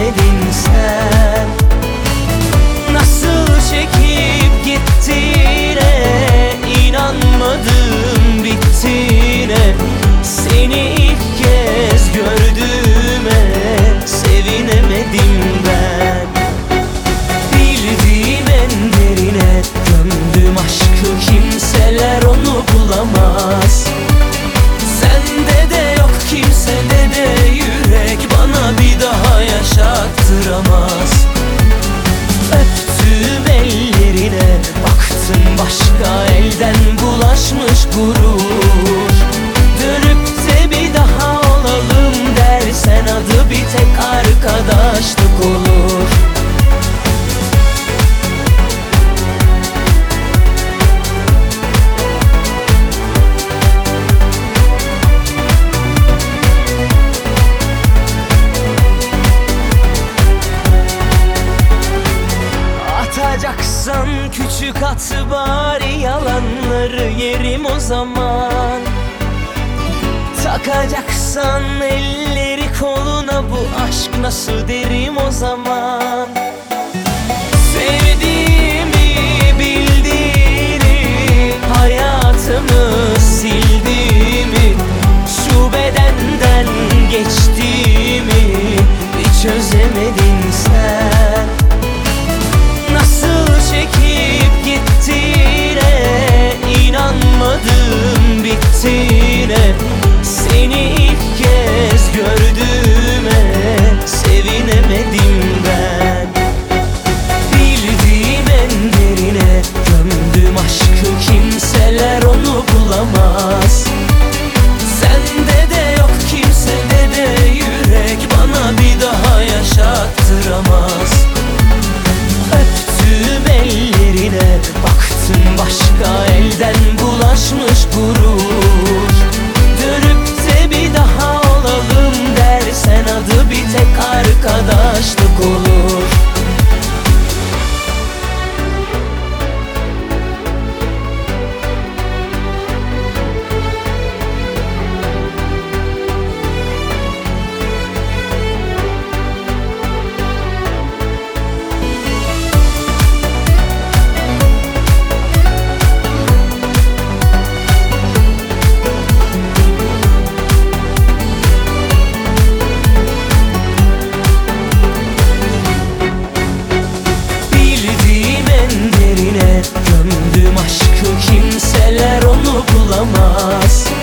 dedin sen? Nasıl çekip gittin? Anlat bari yalanları yerim o zaman. Takacaksan elleri koluna bu aşk nasıl derim o zaman? bulamaz.